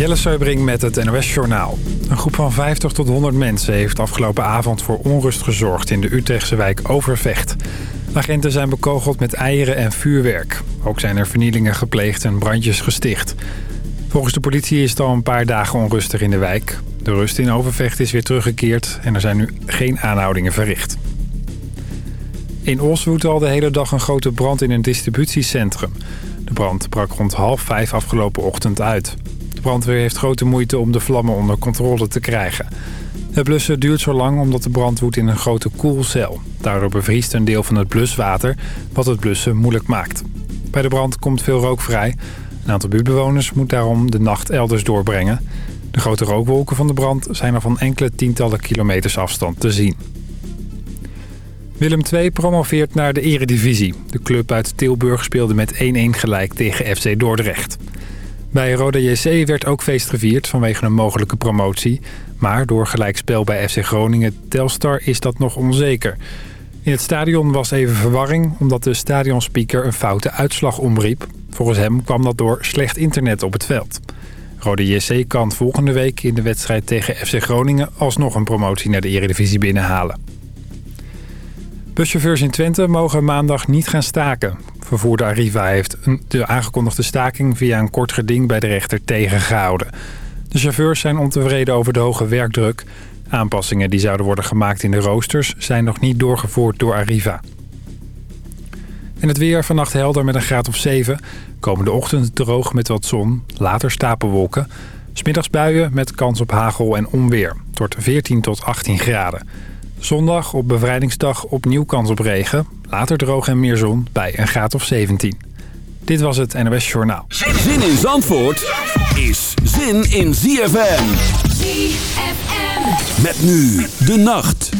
Jelle Seubring met het NOS Journaal. Een groep van 50 tot 100 mensen heeft afgelopen avond voor onrust gezorgd... in de Utrechtse wijk Overvecht. Agenten zijn bekogeld met eieren en vuurwerk. Ook zijn er vernielingen gepleegd en brandjes gesticht. Volgens de politie is het al een paar dagen onrustig in de wijk. De rust in Overvecht is weer teruggekeerd en er zijn nu geen aanhoudingen verricht. In Os woedt al de hele dag een grote brand in een distributiecentrum. De brand brak rond half vijf afgelopen ochtend uit. De brandweer heeft grote moeite om de vlammen onder controle te krijgen. Het blussen duurt zo lang omdat de brand woedt in een grote koelcel. Daardoor bevriest een deel van het bluswater, wat het blussen moeilijk maakt. Bij de brand komt veel rook vrij. Een aantal buurtbewoners moet daarom de nacht elders doorbrengen. De grote rookwolken van de brand zijn er van enkele tientallen kilometers afstand te zien. Willem II promoveert naar de eredivisie. De club uit Tilburg speelde met 1-1 gelijk tegen FC Dordrecht. Bij Roda JC werd ook feest gevierd vanwege een mogelijke promotie. Maar door gelijkspel bij FC Groningen Telstar is dat nog onzeker. In het stadion was even verwarring omdat de stadionspeaker een foute uitslag omriep. Volgens hem kwam dat door slecht internet op het veld. Rode JC kan volgende week in de wedstrijd tegen FC Groningen... alsnog een promotie naar de Eredivisie binnenhalen. Buschauffeurs in Twente mogen maandag niet gaan staken. Vervoerder Arriva heeft de aangekondigde staking via een kort geding bij de rechter tegengehouden. De chauffeurs zijn ontevreden over de hoge werkdruk. Aanpassingen die zouden worden gemaakt in de roosters zijn nog niet doorgevoerd door Arriva. En het weer vannacht helder met een graad of 7. Komende ochtend droog met wat zon, later stapelwolken. Smiddags buien met kans op hagel en onweer. Tot 14 tot 18 graden. Zondag op bevrijdingsdag opnieuw kans op regen. Later droog en meer zon bij een graad of 17. Dit was het NOS Journaal. Zin in Zandvoort is zin in ZFM. ZFM. Met nu de nacht.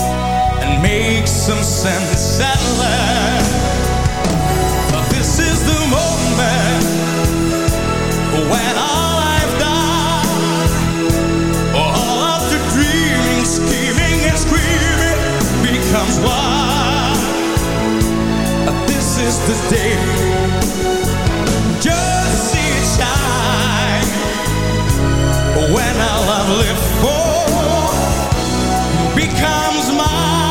and make some sense at last. But this is the moment when all I've done, all of the dreaming, scheming, and screaming becomes one. This is the day. Just see it shine when all I've lived for becomes mine.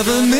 I'd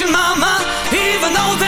your mama, even though they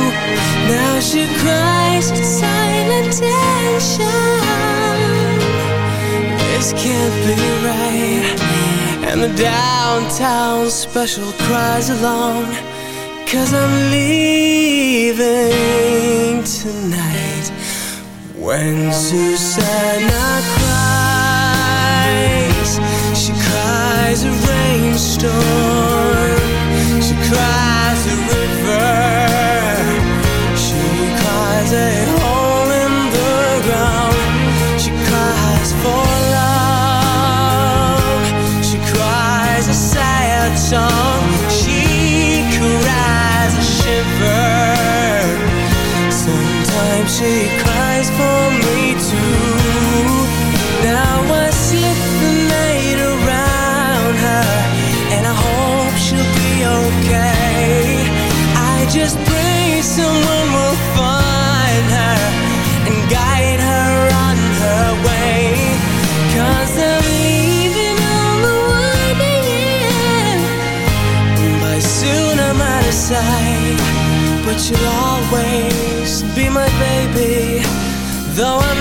Now she cries in silent tension. This can't be right. And the downtown special cries alone. Cause I'm leaving tonight. When Susannah cries, she cries a rainstorm. She cries a river. She a hole in the ground. She cries for love. She cries a sad song. She cries a shiver. Sometimes she cries for me too. Now I sit the night around her, and I hope she'll be okay. I just pray someone you'll always be my baby, though I'm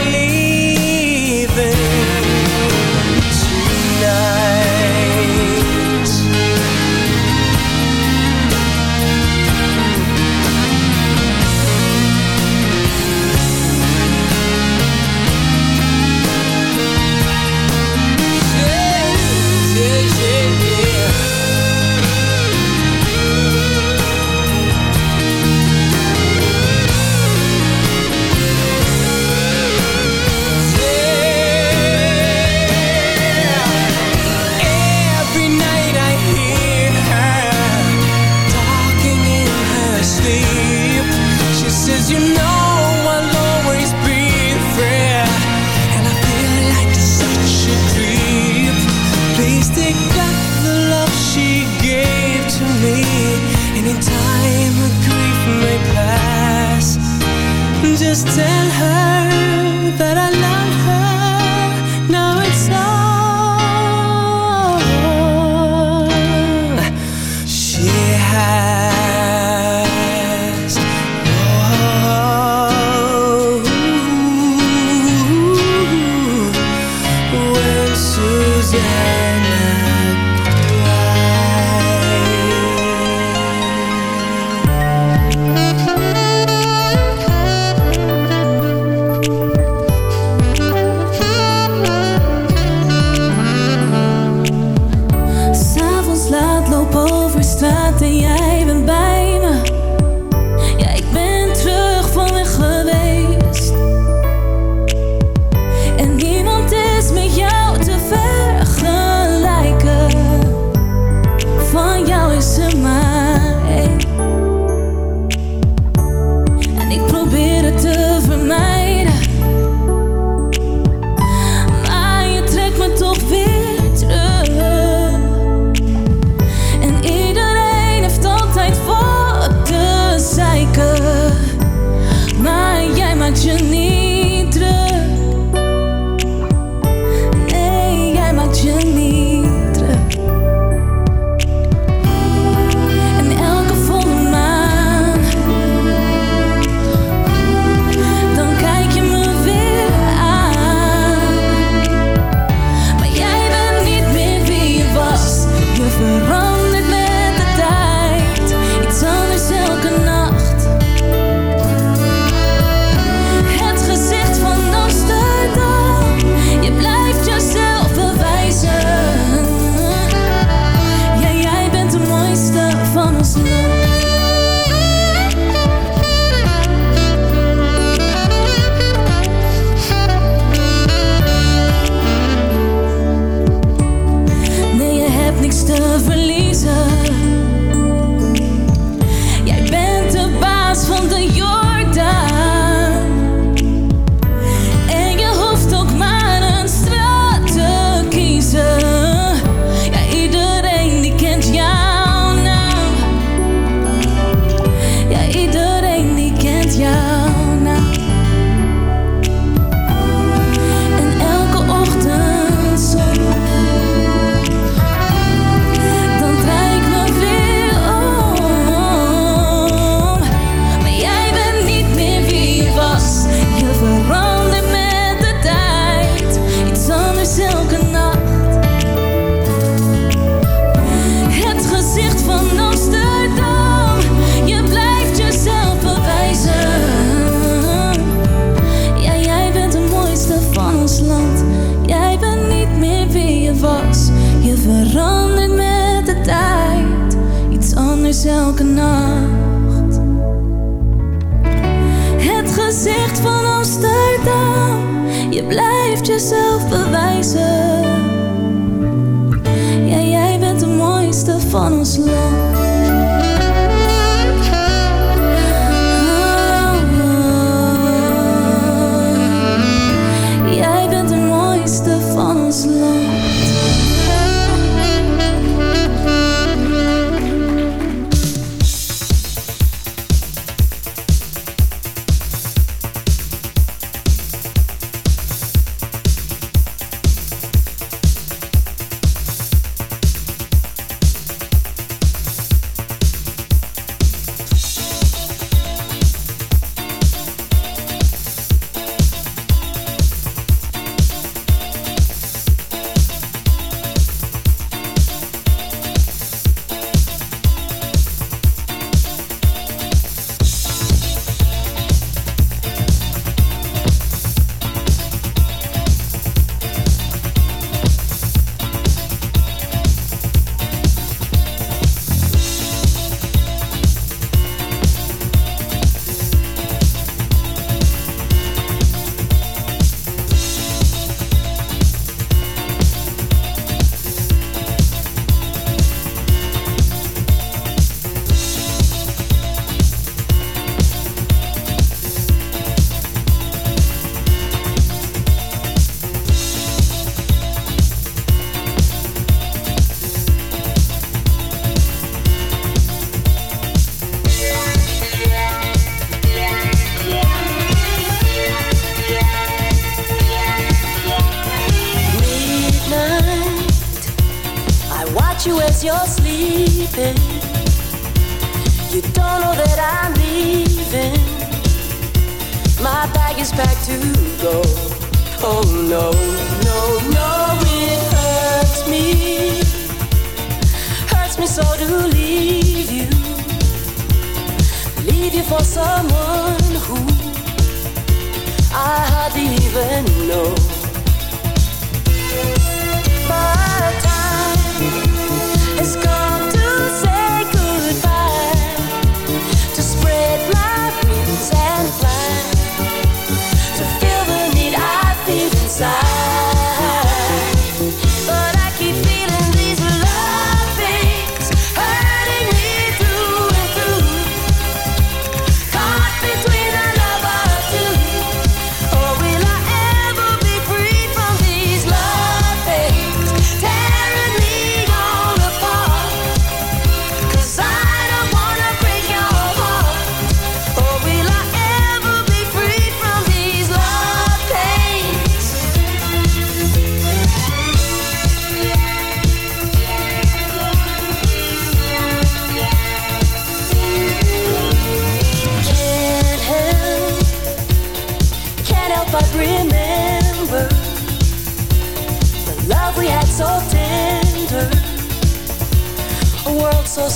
yourself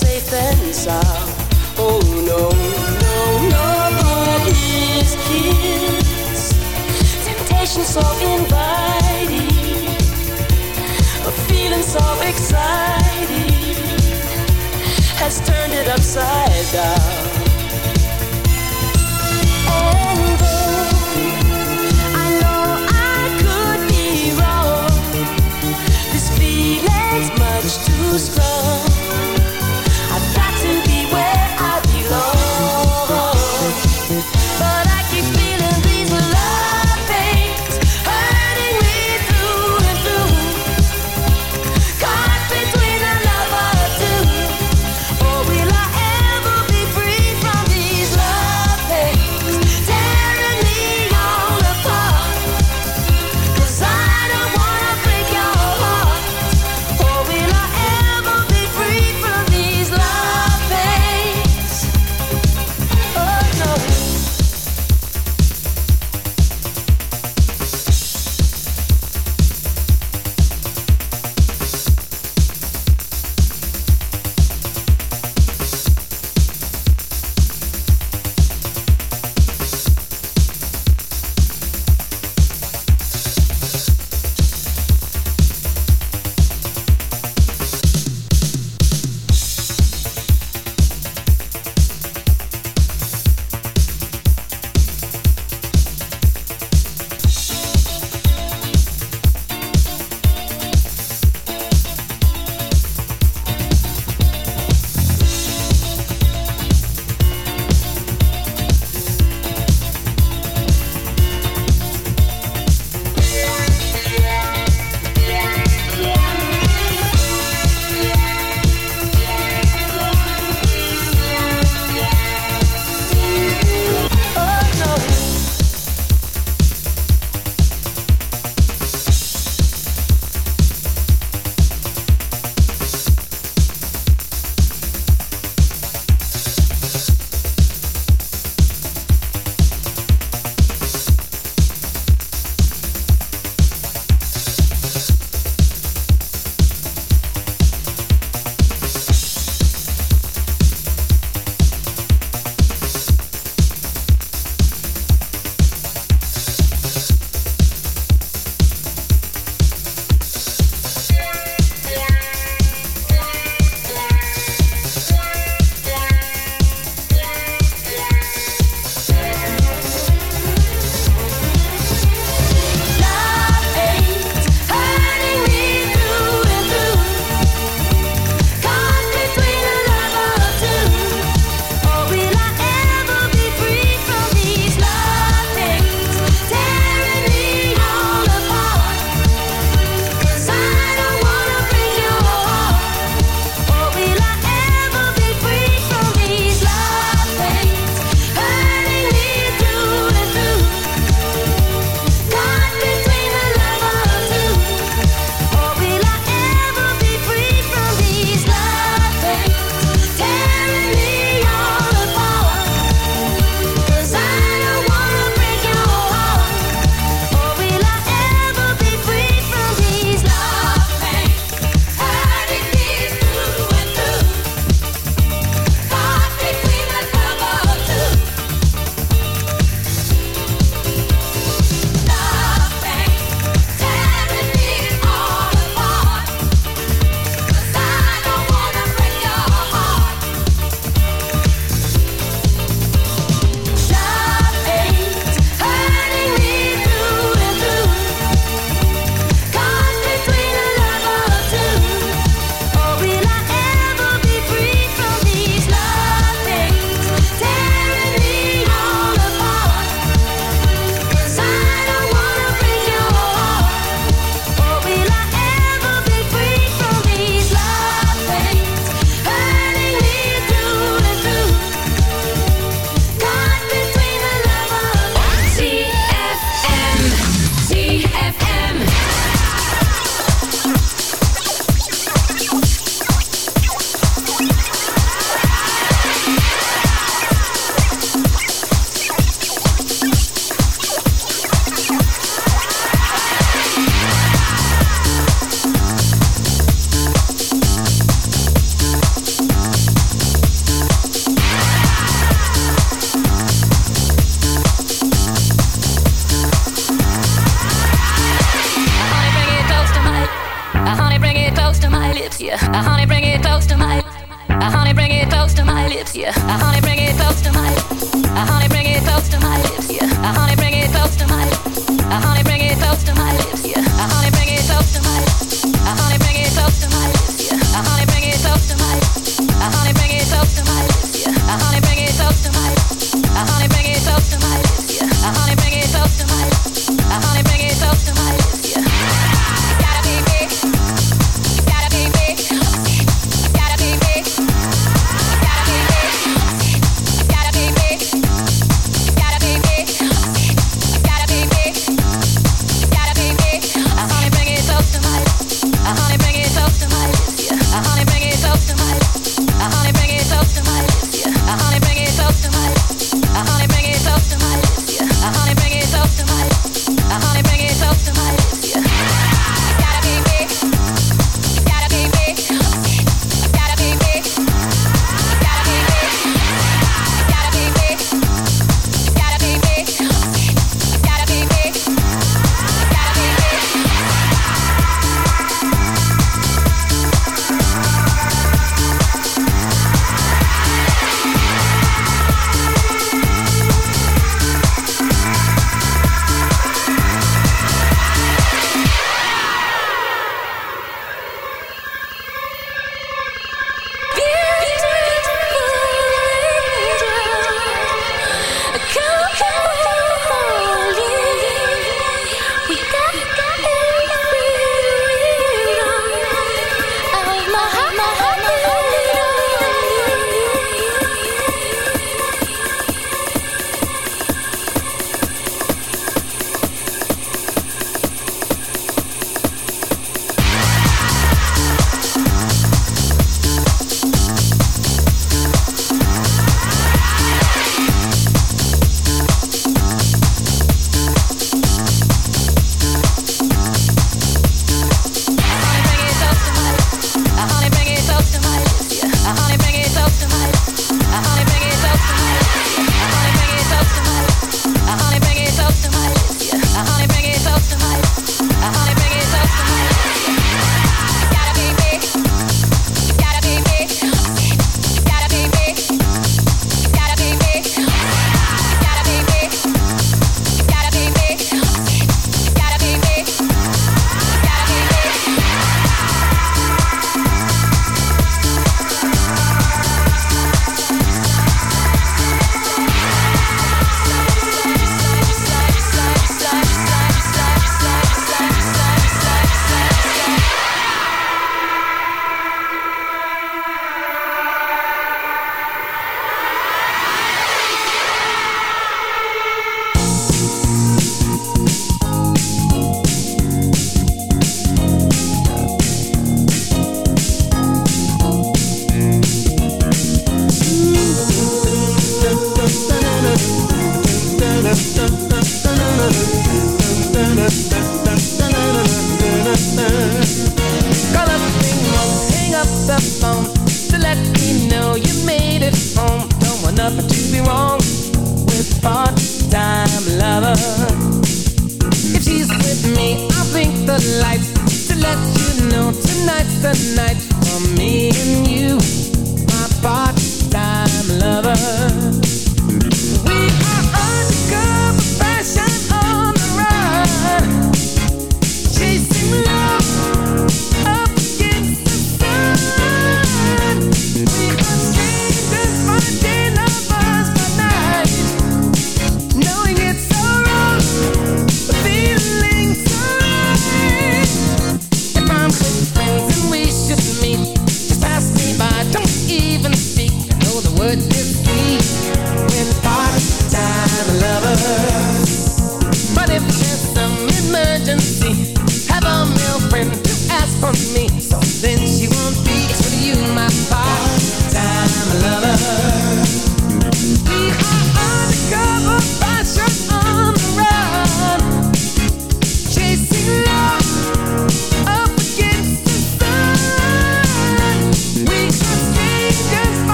safe and sound. Oh no, no, no, but his kiss, temptation so inviting, a feeling so exciting, has turned it upside down. And though I know I could be wrong, this feeling's much too strong